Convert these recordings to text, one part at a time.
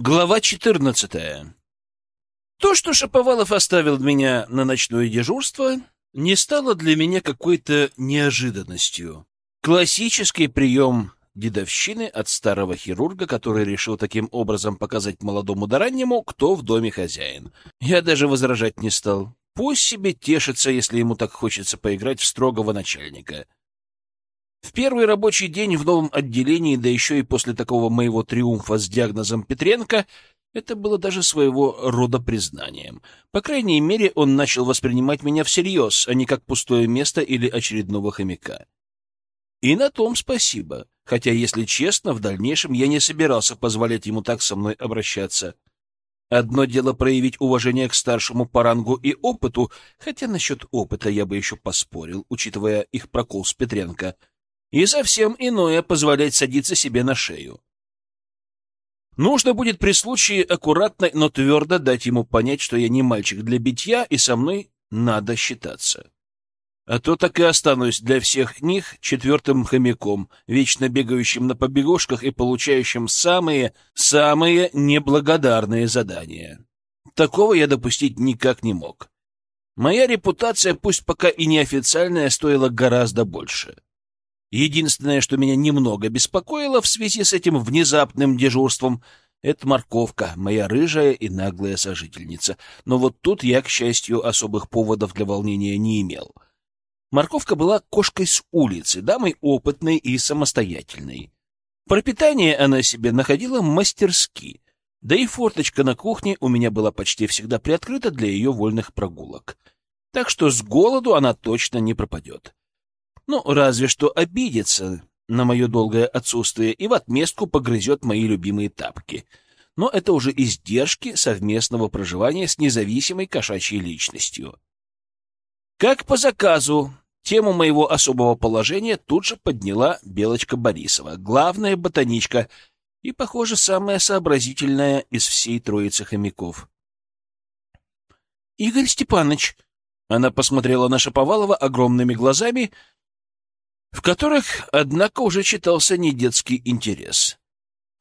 Глава 14. То, что Шаповалов оставил меня на ночное дежурство, не стало для меня какой-то неожиданностью. Классический прием дедовщины от старого хирурга, который решил таким образом показать молодому да раннему, кто в доме хозяин. Я даже возражать не стал. Пусть себе тешится, если ему так хочется поиграть в строгого начальника. В первый рабочий день в новом отделении, да еще и после такого моего триумфа с диагнозом Петренко, это было даже своего рода признанием. По крайней мере, он начал воспринимать меня всерьез, а не как пустое место или очередного хомяка. И на том спасибо, хотя, если честно, в дальнейшем я не собирался позволять ему так со мной обращаться. Одно дело проявить уважение к старшему по рангу и опыту, хотя насчет опыта я бы еще поспорил, учитывая их прокол с Петренко — и совсем иное позволять садиться себе на шею. Нужно будет при случае аккуратно, но твердо дать ему понять, что я не мальчик для битья, и со мной надо считаться. А то так и останусь для всех них четвертым хомяком, вечно бегающим на побегушках и получающим самые-самые неблагодарные задания. Такого я допустить никак не мог. Моя репутация, пусть пока и неофициальная, стоила гораздо больше. Единственное, что меня немного беспокоило в связи с этим внезапным дежурством, это морковка, моя рыжая и наглая сожительница. Но вот тут я, к счастью, особых поводов для волнения не имел. Морковка была кошкой с улицы, дамой опытной и самостоятельной. Пропитание она себе находила мастерски, да и форточка на кухне у меня была почти всегда приоткрыта для ее вольных прогулок. Так что с голоду она точно не пропадет. Ну, разве что обидится на мое долгое отсутствие и в отместку погрызет мои любимые тапки. Но это уже издержки совместного проживания с независимой кошачьей личностью. Как по заказу, тему моего особого положения тут же подняла Белочка Борисова, главная ботаничка и, похоже, самая сообразительная из всей троицы хомяков. — Игорь Степанович, она посмотрела на Шаповалова огромными глазами в которых, однако, уже читался недетский интерес.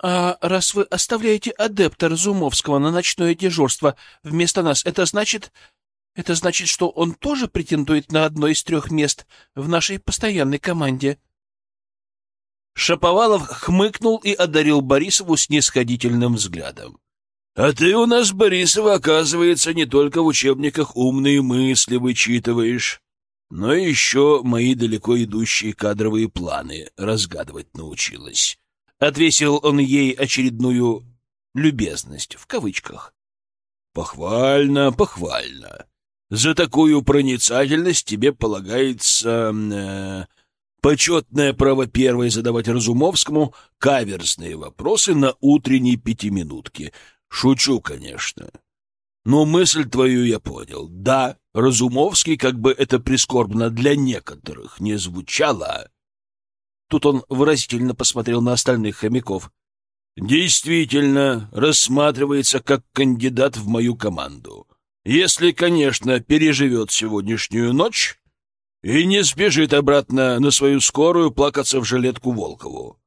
«А раз вы оставляете адепта Разумовского на ночное дежурство вместо нас, это значит... Это значит, что он тоже претендует на одно из трех мест в нашей постоянной команде?» Шаповалов хмыкнул и одарил Борисову снисходительным взглядом. «А ты у нас, Борисова, оказывается, не только в учебниках умные мысли вычитываешь но еще мои далеко идущие кадровые планы разгадывать научилась. Отвесил он ей очередную «любезность» в кавычках. «Похвально, похвально. За такую проницательность тебе полагается э, почетное право первой задавать Разумовскому каверзные вопросы на утренней пятиминутке. Шучу, конечно. Но мысль твою я понял. Да, Разумовский, как бы это прискорбно для некоторых не звучало. Тут он выразительно посмотрел на остальных хомяков. Действительно, рассматривается как кандидат в мою команду. Если, конечно, переживет сегодняшнюю ночь и не сбежит обратно на свою скорую плакаться в жилетку Волкову.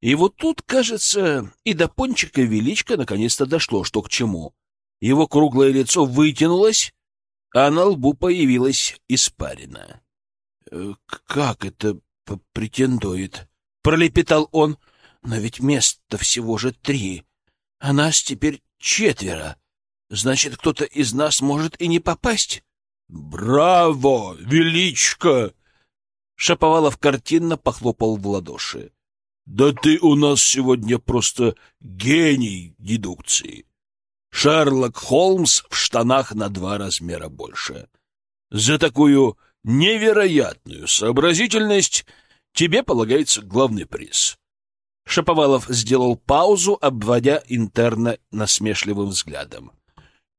И вот тут, кажется, и до пончика величка наконец-то дошло, что к чему. Его круглое лицо вытянулось, а на лбу появилась испарина. «Э, — Как это претендует? — пролепетал он. — Но ведь мест-то всего же три, а нас теперь четверо. Значит, кто-то из нас может и не попасть. — Браво, величко! Шаповалов картинно похлопал в ладоши. — Да ты у нас сегодня просто гений дедукции. Шерлок Холмс в штанах на два размера больше. За такую невероятную сообразительность тебе полагается главный приз. Шаповалов сделал паузу, обводя интерна насмешливым взглядом.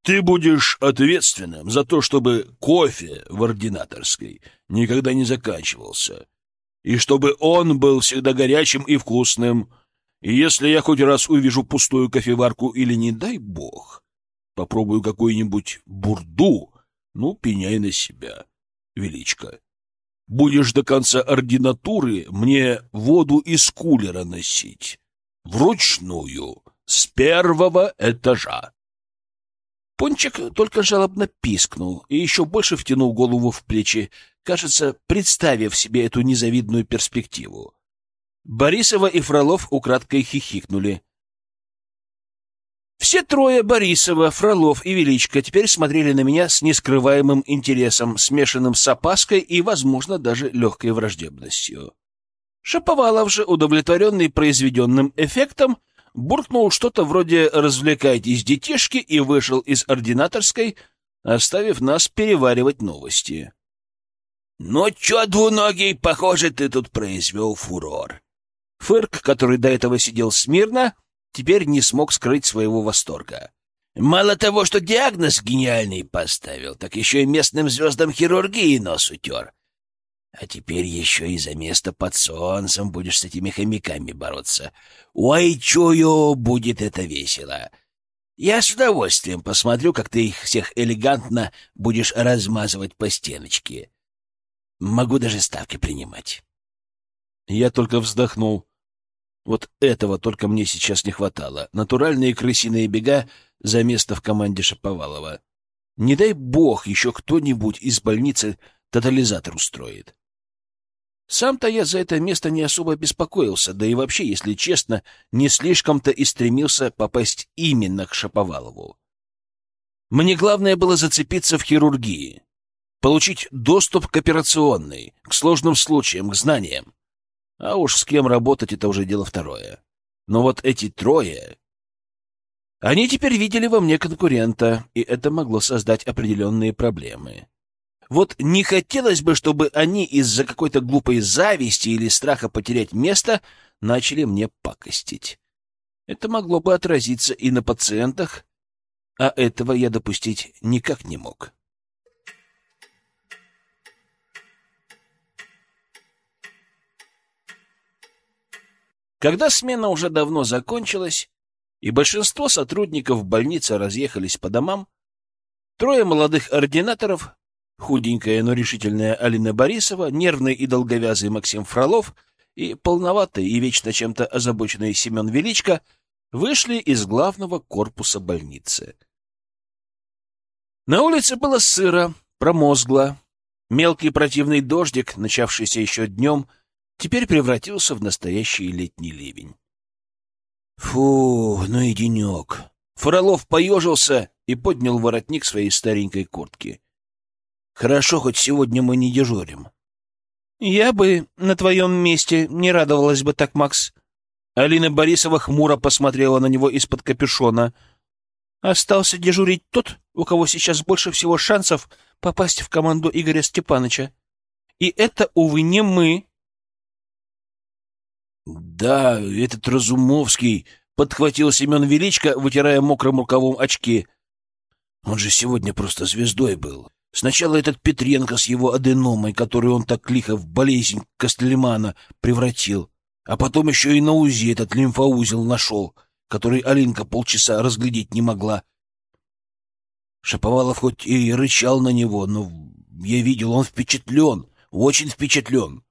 Ты будешь ответственным за то, чтобы кофе в ординаторской никогда не заканчивался, и чтобы он был всегда горячим и вкусным, и если я хоть раз увижу пустую кофеварку или, не дай бог, попробую какую-нибудь бурду, ну, пеняй на себя, величко. Будешь до конца ординатуры мне воду из кулера носить. Вручную, С первого этажа. Пончик только жалобно пискнул и еще больше втянул голову в плечи, кажется, представив себе эту незавидную перспективу. Борисова и Фролов украдкой хихикнули. Все трое, Борисова, Фролов и Величко, теперь смотрели на меня с нескрываемым интересом, смешанным с опаской и, возможно, даже легкой враждебностью. Шаповалов же, удовлетворенный произведенным эффектом, буркнул что-то вроде «развлекайтесь, детишки» и вышел из ординаторской, оставив нас переваривать новости. «Ну чё, двуногий, похоже, ты тут произвел фурор». Фырк, который до этого сидел смирно, теперь не смог скрыть своего восторга. «Мало того, что диагноз гениальный поставил, так еще и местным звездам хирургии нос утер. А теперь еще и за место под солнцем будешь с этими хомяками бороться. Ой, чую, будет это весело. Я с удовольствием посмотрю, как ты их всех элегантно будешь размазывать по стеночке. Могу даже ставки принимать. Я только вздохнул. Вот этого только мне сейчас не хватало. Натуральные крысиные бега за место в команде Шаповалова. Не дай бог еще кто-нибудь из больницы тотализатор устроит. Сам-то я за это место не особо беспокоился, да и вообще, если честно, не слишком-то и стремился попасть именно к Шаповалову. Мне главное было зацепиться в хирургии, получить доступ к операционной, к сложным случаям, к знаниям. А уж с кем работать — это уже дело второе. Но вот эти трое... Они теперь видели во мне конкурента, и это могло создать определенные проблемы. Вот не хотелось бы, чтобы они из-за какой-то глупой зависти или страха потерять место начали мне пакостить. Это могло бы отразиться и на пациентах, а этого я допустить никак не мог. Когда смена уже давно закончилась, и большинство сотрудников больницы разъехались по домам, трое молодых ординаторов худенькая, но решительная Алина Борисова, нервный и долговязый Максим Фролов и полноватый и вечно чем-то озабоченный Семен Величко вышли из главного корпуса больницы. На улице было сыро, промозгло. Мелкий противный дождик, начавшийся еще днем, теперь превратился в настоящий летний ливень. Фу, ну и денек. Фролов поежился и поднял воротник своей старенькой куртки. Хорошо, хоть сегодня мы не дежурим. Я бы на твоем месте не радовалась бы так, Макс. Алина Борисова хмуро посмотрела на него из-под капюшона. Остался дежурить тот, у кого сейчас больше всего шансов попасть в команду Игоря Степановича. И это, увы, не мы. Да, этот Разумовский, подхватил Семен Величко, вытирая мокрым рукавом очки. Он же сегодня просто звездой был. Сначала этот Петренко с его аденомой, которую он так лихо в болезнь Костельмана превратил, а потом еще и на УЗИ этот лимфоузел нашел, который Алинка полчаса разглядеть не могла. Шаповалов хоть и рычал на него, но я видел, он впечатлен, очень впечатлен.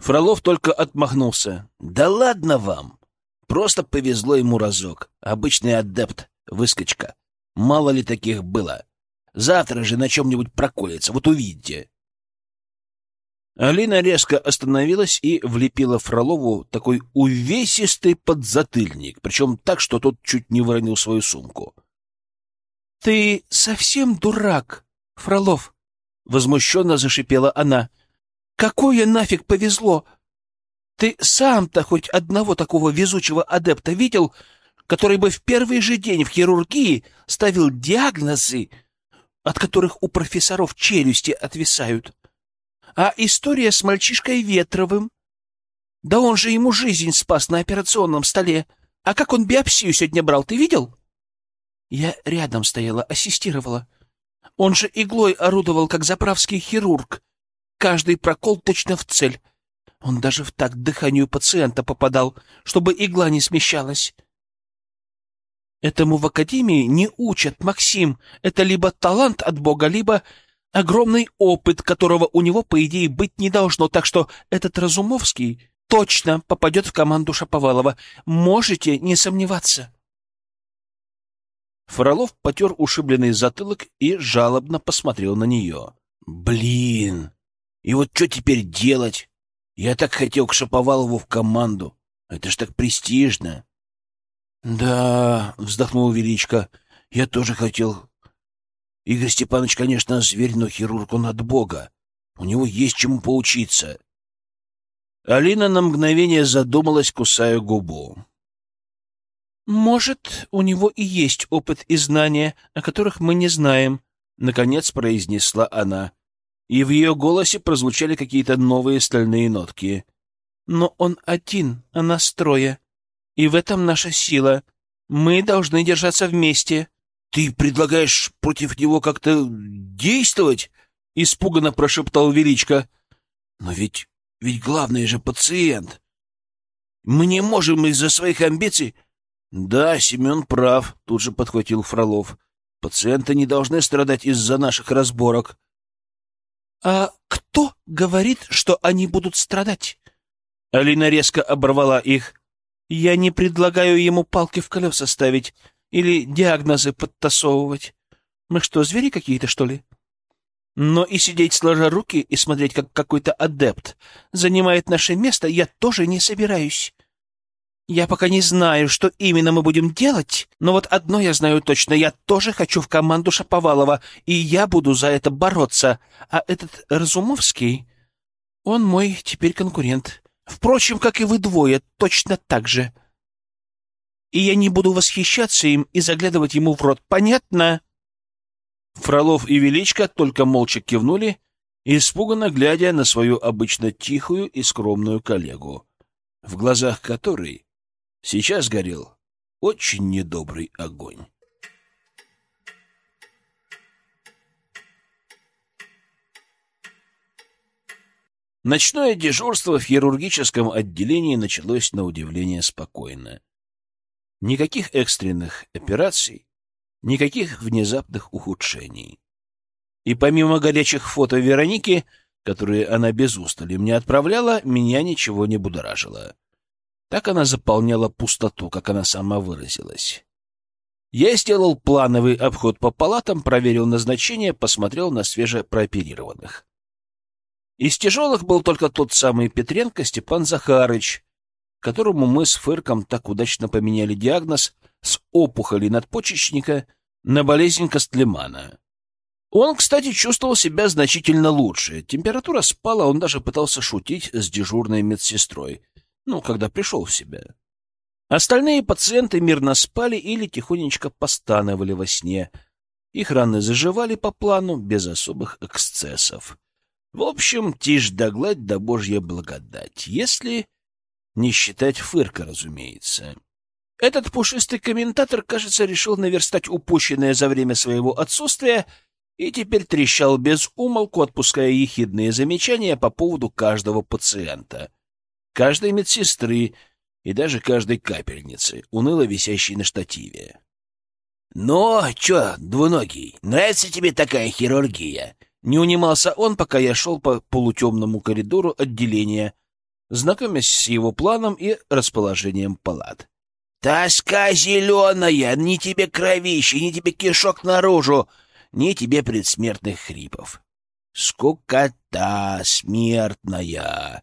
Фролов только отмахнулся. «Да ладно вам! Просто повезло ему разок. Обычный адепт, выскочка. Мало ли таких было. Завтра же на чем-нибудь проколется, вот увидите. Алина резко остановилась и влепила Фролову такой увесистый подзатыльник, причем так, что тот чуть не выронил свою сумку. — Ты совсем дурак, Фролов! — возмущенно зашипела она. — Какое нафиг повезло! Ты сам-то хоть одного такого везучего адепта видел, который бы в первый же день в хирургии ставил диагнозы, от которых у профессоров челюсти отвисают. А история с мальчишкой Ветровым? Да он же ему жизнь спас на операционном столе. А как он биопсию сегодня брал, ты видел? Я рядом стояла, ассистировала. Он же иглой орудовал, как заправский хирург. Каждый прокол точно в цель. Он даже в такт дыханию пациента попадал, чтобы игла не смещалась. Этому в академии не учат, Максим. Это либо талант от Бога, либо огромный опыт, которого у него, по идее, быть не должно. Так что этот Разумовский точно попадет в команду Шаповалова. Можете не сомневаться. Фролов потер ушибленный затылок и жалобно посмотрел на нее. «Блин! И вот что теперь делать? Я так хотел к Шаповалову в команду. Это ж так престижно!» «Да...» — вздохнул Величко. «Я тоже хотел. Игорь Степанович, конечно, зверь, но хирург он от Бога. У него есть чему поучиться». Алина на мгновение задумалась, кусая губу. «Может, у него и есть опыт и знания, о которых мы не знаем», — наконец произнесла она. И в ее голосе прозвучали какие-то новые стальные нотки. «Но он один, а нас трое. И в этом наша сила. Мы должны держаться вместе». «Ты предлагаешь против него как-то действовать?» — испуганно прошептал Величко. «Но ведь... ведь главное же пациент. Мы не можем из-за своих амбиций...» Да, Семен прав, тут же подхватил Фролов. Пациенты не должны страдать из-за наших разборок. А кто говорит, что они будут страдать? Алина резко оборвала их. Я не предлагаю ему палки в колеса ставить или диагнозы подтасовывать. Мы что, звери какие-то, что ли? Но и сидеть сложа руки и смотреть, как какой-то адепт занимает наше место, я тоже не собираюсь. Я пока не знаю, что именно мы будем делать, но вот одно я знаю точно. Я тоже хочу в команду Шаповалова, и я буду за это бороться. А этот Разумовский, он мой теперь конкурент. Впрочем, как и вы двое, точно так же. И я не буду восхищаться им и заглядывать ему в рот. Понятно?» Фролов и Величко только молча кивнули, испуганно глядя на свою обычно тихую и скромную коллегу, в глазах которой Сейчас горел очень недобрый огонь. Ночное дежурство в хирургическом отделении началось на удивление спокойно. Никаких экстренных операций, никаких внезапных ухудшений. И помимо горячих фото Вероники, которые она без устали мне отправляла, меня ничего не будоражило. Так она заполняла пустоту, как она сама выразилась. Я сделал плановый обход по палатам, проверил назначение, посмотрел на свежепрооперированных. Из тяжелых был только тот самый Петренко Степан Захарыч, которому мы с Фырком так удачно поменяли диагноз с опухоли надпочечника на болезнь Костлемана. Он, кстати, чувствовал себя значительно лучше. Температура спала, он даже пытался шутить с дежурной медсестрой — ну, когда пришел в себя. Остальные пациенты мирно спали или тихонечко постановали во сне. Их раны заживали по плану, без особых эксцессов. В общем, тишь да гладь да божья благодать, если не считать фырка, разумеется. Этот пушистый комментатор, кажется, решил наверстать упущенное за время своего отсутствия и теперь трещал без умолку, отпуская ехидные замечания по поводу каждого пациента — каждой медсестры и даже каждой капельницы, уныло висящей на штативе. — Ну, чё, двуногий, нравится тебе такая хирургия? Не унимался он, пока я шел по полутемному коридору отделения, знакомясь с его планом и расположением палат. «Тоска зеленая! Ни тебе кровище, ни тебе кишок наружу, ни тебе предсмертных хрипов. Скукота смертная!»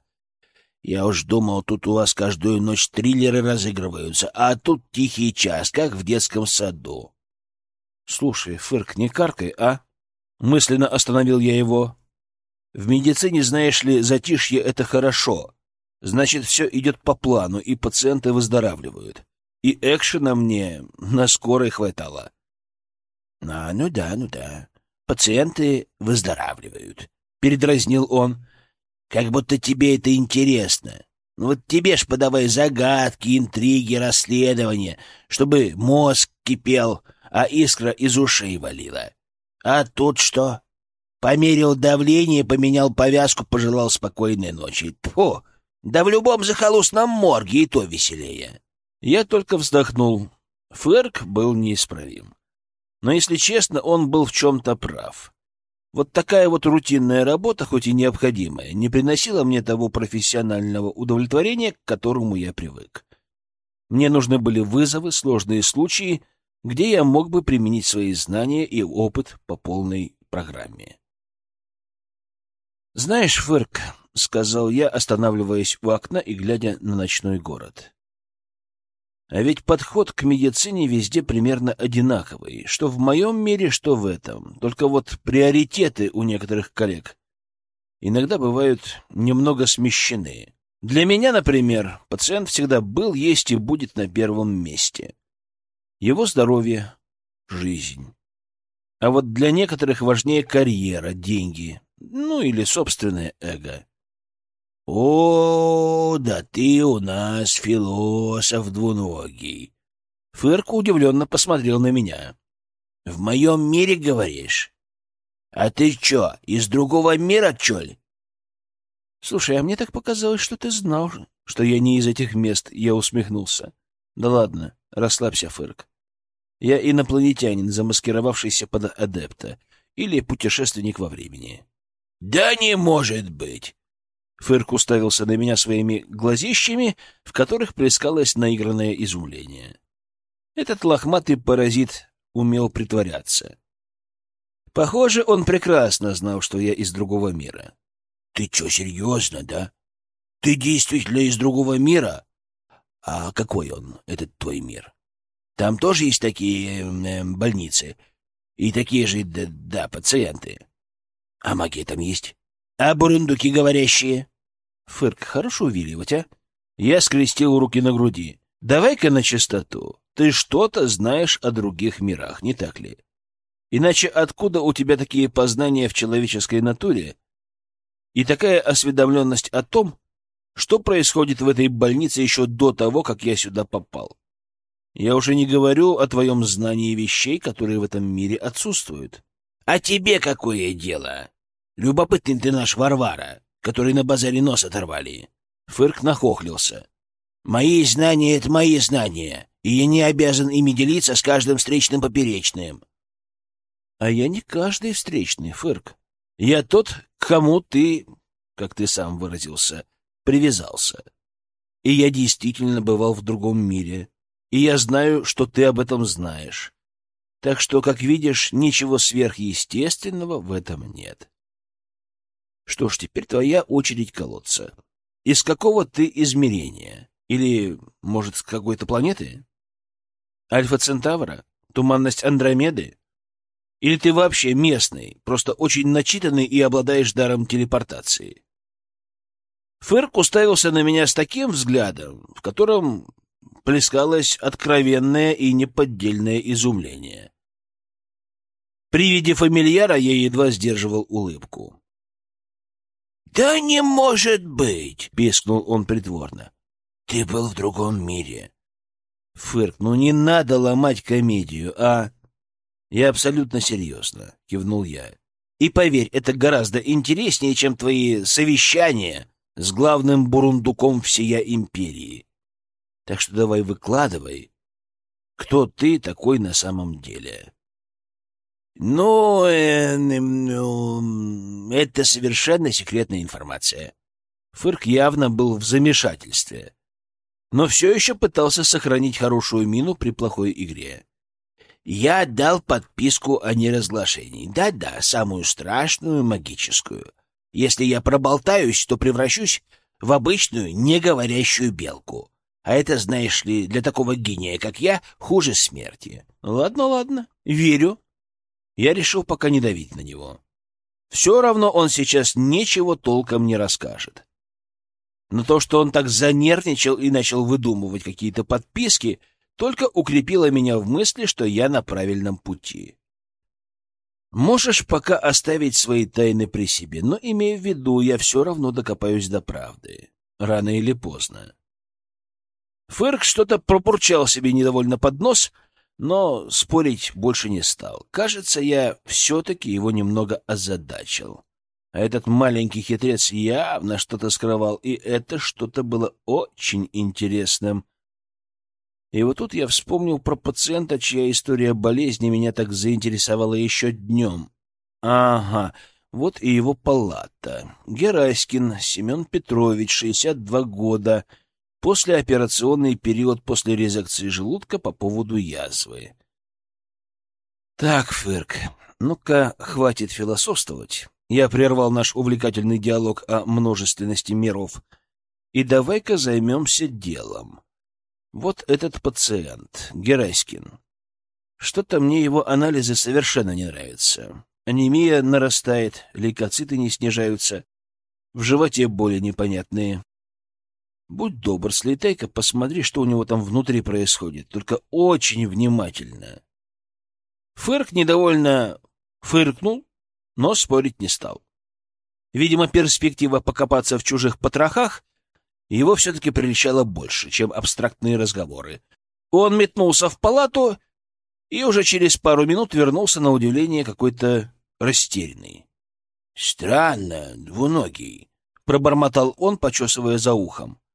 Я уж думал, тут у вас каждую ночь триллеры разыгрываются, а тут тихий час, как в детском саду. Слушай, Фырк, не каркай, а? Мысленно остановил я его. В медицине, знаешь ли, затишье — это хорошо. Значит, все идет по плану, и пациенты выздоравливают. И экшена мне на скорой хватало. А, ну да, ну да. Пациенты выздоравливают. Передразнил он. Как будто тебе это интересно. Ну вот тебе ж подавай загадки, интриги, расследования, чтобы мозг кипел, а искра из ушей валила. А тут что? Померил давление, поменял повязку, пожелал спокойной ночи. Тьфу! Да в любом захолустном морге и то веселее. Я только вздохнул. Ферк был неисправим. Но, если честно, он был в чем-то прав. Вот такая вот рутинная работа, хоть и необходимая, не приносила мне того профессионального удовлетворения, к которому я привык. Мне нужны были вызовы, сложные случаи, где я мог бы применить свои знания и опыт по полной программе. «Знаешь, Фырк», — сказал я, останавливаясь у окна и глядя на ночной город, — «а ведь подход к медицине везде примерно одинаковый, что в моем мире, что в этом. Только вот приоритеты у некоторых коллег иногда бывают немного смещены. Для меня, например, пациент всегда был, есть и будет на первом месте. Его здоровье — жизнь. А вот для некоторых важнее карьера, деньги, ну или собственное эго. «О, да ты у нас философ двуногий!» Фырк удивленно посмотрел на меня. «В моем мире, говоришь? А ты чё, из другого мира, чёль?» «Слушай, а мне так показалось, что ты знал, что я не из этих мест», — я усмехнулся. «Да ладно, расслабься, Фырк. Я инопланетянин, замаскировавшийся под адепта, или путешественник во времени. — Да не может быть! Фырк уставился на меня своими глазищами, в которых плескалось наигранное изумление. Этот лохматый паразит умел притворяться. Похоже, он прекрасно знал, что я из другого мира. — Ты что, серьезно, да? Ты действительно из другого мира? А какой он, этот твой мир? Там тоже есть такие э, больницы и такие же, да, да, пациенты. А маги там есть? А бурундуки говорящие? Фырк, хорошо увиливать, а? Я скрестил руки на груди. Давай-ка на чистоту. Ты что-то знаешь о других мирах, не так ли? Иначе откуда у тебя такие познания в человеческой натуре и такая осведомленность о том, что происходит в этой больнице еще до того, как я сюда попал? Я уже не говорю о твоем знании вещей, которые в этом мире отсутствуют. А тебе какое дело? Любопытный ты наш Варвара, который на базаре нос оторвали. Фырк нахохлился. Мои знания — это мои знания, и я не обязан ими делиться с каждым встречным поперечным. А я не каждый встречный, Фырк. Я тот, к кому ты, как ты сам выразился, привязался. И я действительно бывал в другом мире, и я знаю, что ты об этом знаешь. Так что, как видишь, ничего сверхъестественного в этом нет. Что ж, теперь твоя очередь колоться. Из какого ты измерения? Или, может, с какой-то планеты? Альфа Центавра? Туманность Андромеды? Или ты вообще местный, просто очень начитанный и обладаешь даром телепортации? Фырк уставился на меня с таким взглядом, в котором плескалось откровенное и неподдельное изумление. При виде фамильяра я едва сдерживал улыбку. «Да не может быть!» — пискнул он притворно. «Ты был в другом мире». «Фырк, ну не надо ломать комедию, а...» «Я абсолютно серьезно», — кивнул я. «И поверь, это гораздо интереснее, чем твои совещания с главным бурундуком всея империи. Так что давай выкладывай, кто ты такой на самом деле. Ну, это совершенно секретная информация. Фырк явно был в замешательстве, но все еще пытался сохранить хорошую мину при плохой игре. Я дал подписку о неразглашении. Да-да, самую страшную магическую. Если я проболтаюсь, то превращусь в обычную неговорящую белку. А это, знаешь ли, для такого гения, как я, хуже смерти. Ладно, ладно, верю. Я решил пока не давить на него. Все равно он сейчас ничего толком не расскажет. Но то, что он так занервничал и начал выдумывать какие-то подписки, только укрепило меня в мысли, что я на правильном пути. Можешь пока оставить свои тайны при себе, но имей в виду, я все равно докопаюсь до правды. Рано или поздно. Фырк что-то пробурчал себе недовольно под нос, но спорить больше не стал. Кажется, я все-таки его немного озадачил. А этот маленький хитрец явно что-то скрывал, и это что-то было очень интересным. И вот тут я вспомнил про пациента, чья история болезни меня так заинтересовала еще днем. Ага, вот и его палата. Гераськин Семен Петрович, 62 года. Послеоперационный период после резекции желудка по поводу язвы. Так, Фырк, ну-ка, хватит философствовать. Я прервал наш увлекательный диалог о множественности миров. И давай-ка займемся делом. Вот этот пациент, Гераськин. Что-то мне его анализы совершенно не нравятся. Анемия нарастает, лейкоциты не снижаются, в животе боли непонятные. Будь добр, слетай-ка, посмотри, что у него там внутри происходит, только очень внимательно. Фырк недовольно фыркнул, но спорить не стал. Видимо, перспектива покопаться в чужих потрохах его все-таки прельщала больше, чем абстрактные разговоры. Он метнулся в палату и уже через пару минут вернулся на удивление какой-то растерянный. — Странно, двуногий, — пробормотал он, почесывая за ухом. —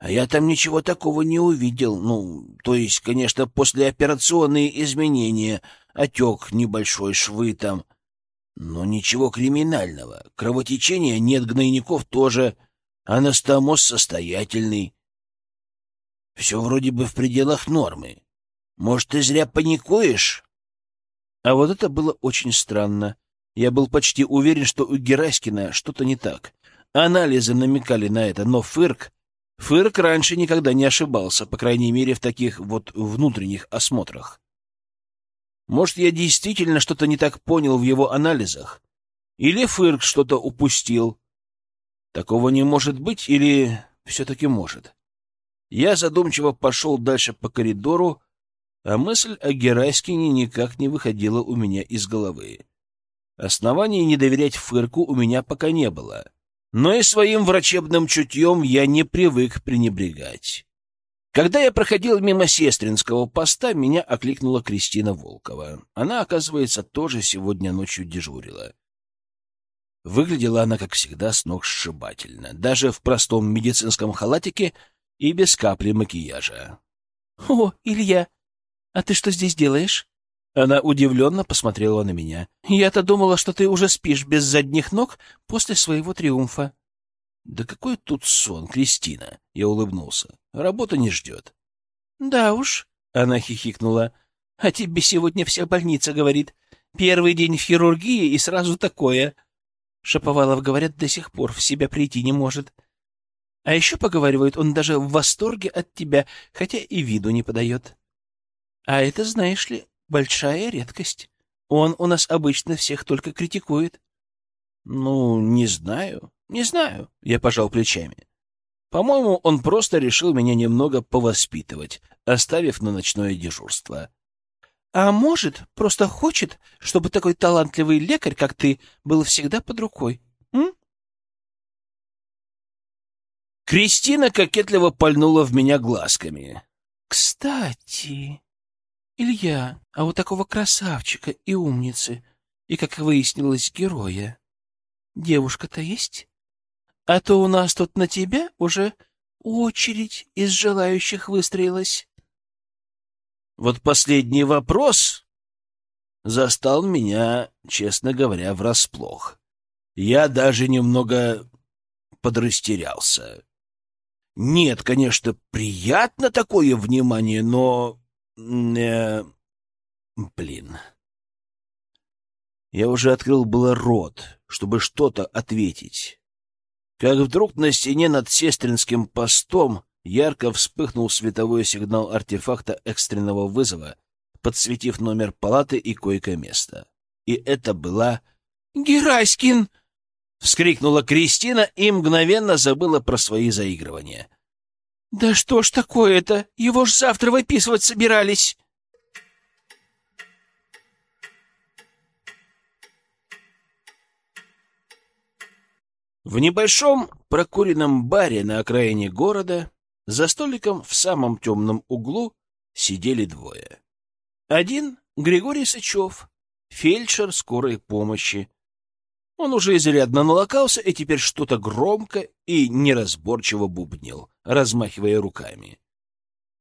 А я там ничего такого не увидел. Ну, то есть, конечно, послеоперационные изменения, отек небольшой, швы там. Но ничего криминального. Кровотечения нет, гнойников тоже. Анастомоз состоятельный. Все вроде бы в пределах нормы. Может, ты зря паникуешь? А вот это было очень странно. Я был почти уверен, что у Гераськина что-то не так. Анализы намекали на это, но Фырк... Фырк раньше никогда не ошибался, по крайней мере, в таких вот внутренних осмотрах. Может, я действительно что-то не так понял в его анализах? Или Фырк что-то упустил? Такого не может быть или все-таки может? Я задумчиво пошел дальше по коридору, а мысль о Гераськине никак не выходила у меня из головы. Оснований не доверять Фырку у меня пока не было, но и своим врачебным чутьем я не привык пренебрегать. Когда я проходил мимо сестринского поста, меня окликнула Кристина Волкова. Она, оказывается, тоже сегодня ночью дежурила. Выглядела она, как всегда, с ног сшибательно, даже в простом медицинском халатике и без капли макияжа. — О, Илья, а ты что здесь делаешь? Она удивленно посмотрела на меня. Я-то думала, что ты уже спишь без задних ног после своего триумфа. Да какой тут сон, Кристина? Я улыбнулся. Работа не ждет. Да уж, она хихикнула. А тебе сегодня вся больница говорит. Первый день в хирургии и сразу такое. Шаповалов, говорят, до сих пор в себя прийти не может. А еще, поговаривают, он даже в восторге от тебя, хотя и виду не подает. А это, знаешь ли, большая редкость. Он у нас обычно всех только критикует. Ну, не знаю, не знаю, я пожал плечами. По-моему, он просто решил меня немного повоспитывать, оставив на ночное дежурство. А может, просто хочет, чтобы такой талантливый лекарь, как ты, был всегда под рукой. М? Кристина кокетливо пальнула в меня глазками. Кстати, Илья, а у такого красавчика и умницы, и, как выяснилось, героя, девушка-то есть? А то у нас тут на тебя уже очередь из желающих выстроилась. Вот последний вопрос застал меня, честно говоря, врасплох. Я даже немного подрастерялся. Нет, конечно, приятно такое внимание, но Э, блин. Я уже открыл было рот, чтобы что-то ответить. Как вдруг на стене над сестринским постом ярко вспыхнул световой сигнал артефакта экстренного вызова, подсветив номер палаты и койко-место. И это была... «Гераськин!» — вскрикнула Кристина и мгновенно забыла про свои заигрывания. «Да что ж такое-то? Его ж завтра выписывать собирались!» В небольшом прокуренном баре на окраине города за столиком в самом темном углу сидели двое. Один — Григорий Сычев, фельдшер скорой помощи, он уже изрядно налокался и теперь что-то громко и неразборчиво бубнил, размахивая руками.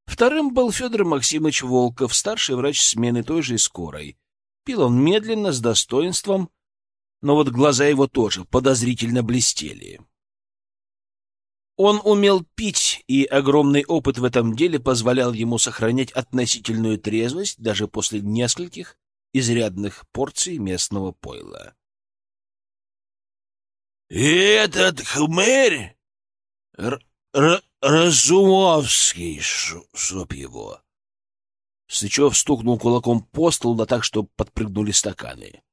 Вторым был Федор Максимович Волков, старший врач смены той же скорой. Пил он медленно, с достоинством, но вот глаза его тоже подозрительно блестели. Он умел пить, и огромный опыт в этом деле позволял ему сохранять относительную трезвость даже после нескольких изрядных порций местного пойла. «И этот хмырь Р -р Разумовский, чтоб его!» Сычев стукнул кулаком по столу, да так, что подпрыгнули стаканы.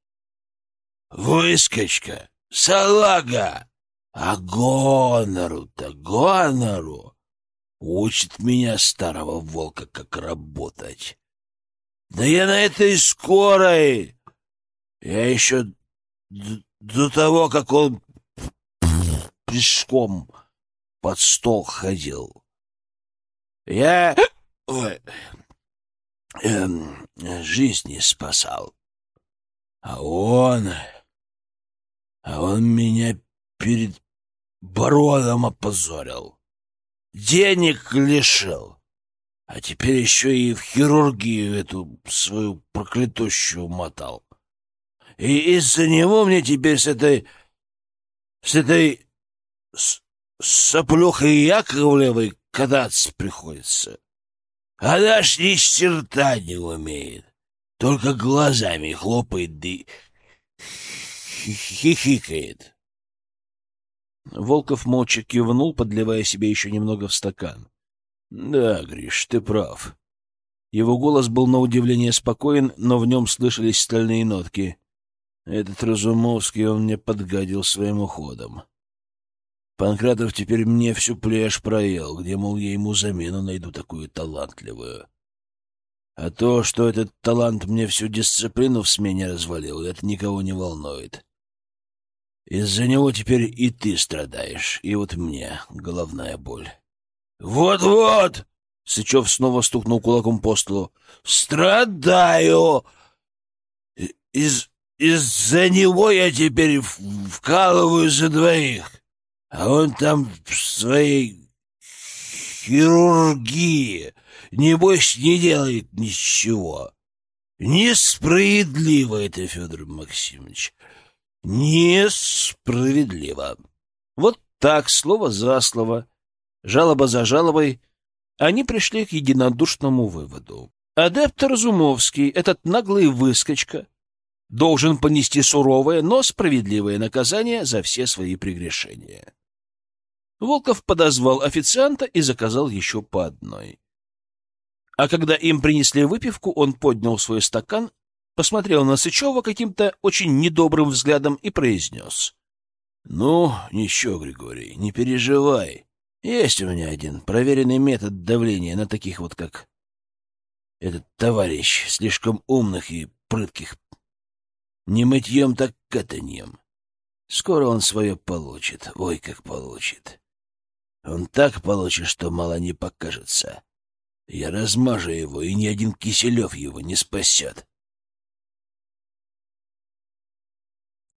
«Выскочка! Салага! А гонору-то, гонору! Учит меня старого волка, как работать. Да я на этой скорой! Я еще до того, как он пешком под стол ходил. Я... Ой, эм, жизни спасал. А он... А он меня перед бароном опозорил. Денег лишил. А теперь еще и в хирургию эту свою проклятущую мотал. И из-за него мне теперь с этой... с этой... с, соплюхой Яковлевой кататься приходится. Она ж ни черта не умеет. Только глазами хлопает да хихикает. Волков молча кивнул, подливая себе еще немного в стакан. — Да, Гриш, ты прав. Его голос был на удивление спокоен, но в нем слышались стальные нотки. Этот Разумовский, он мне подгадил своим уходом. Панкратов теперь мне всю пляж проел, где, мол, я ему замену найду такую талантливую. А то, что этот талант мне всю дисциплину в смене развалил, это никого не волнует. Из-за него теперь и ты страдаешь, и вот мне головная боль. «Вот-вот!» — Сычев снова стукнул кулаком по столу. «Страдаю! Из... Из-за него я теперь вкалываю за двоих, а он там в своей хирургии, небось, не делает ничего. Несправедливо это, Федор Максимович. Несправедливо. Вот так, слово за слово, жалоба за жалобой, они пришли к единодушному выводу. Адепт Разумовский, этот наглый выскочка, должен понести суровое, но справедливое наказание за все свои прегрешения. Волков подозвал официанта и заказал еще по одной. А когда им принесли выпивку, он поднял свой стакан посмотрел на Сычева каким-то очень недобрым взглядом и произнес. — Ну, ничего, Григорий, не переживай. Есть у меня один проверенный метод давления на таких вот, как этот товарищ, слишком умных и прытких. Не мытьем, так катаньем. Скоро он свое получит, ой, как получит. Он так получит, что мало не покажется. Я размажу его, и ни один Киселев его не спасет.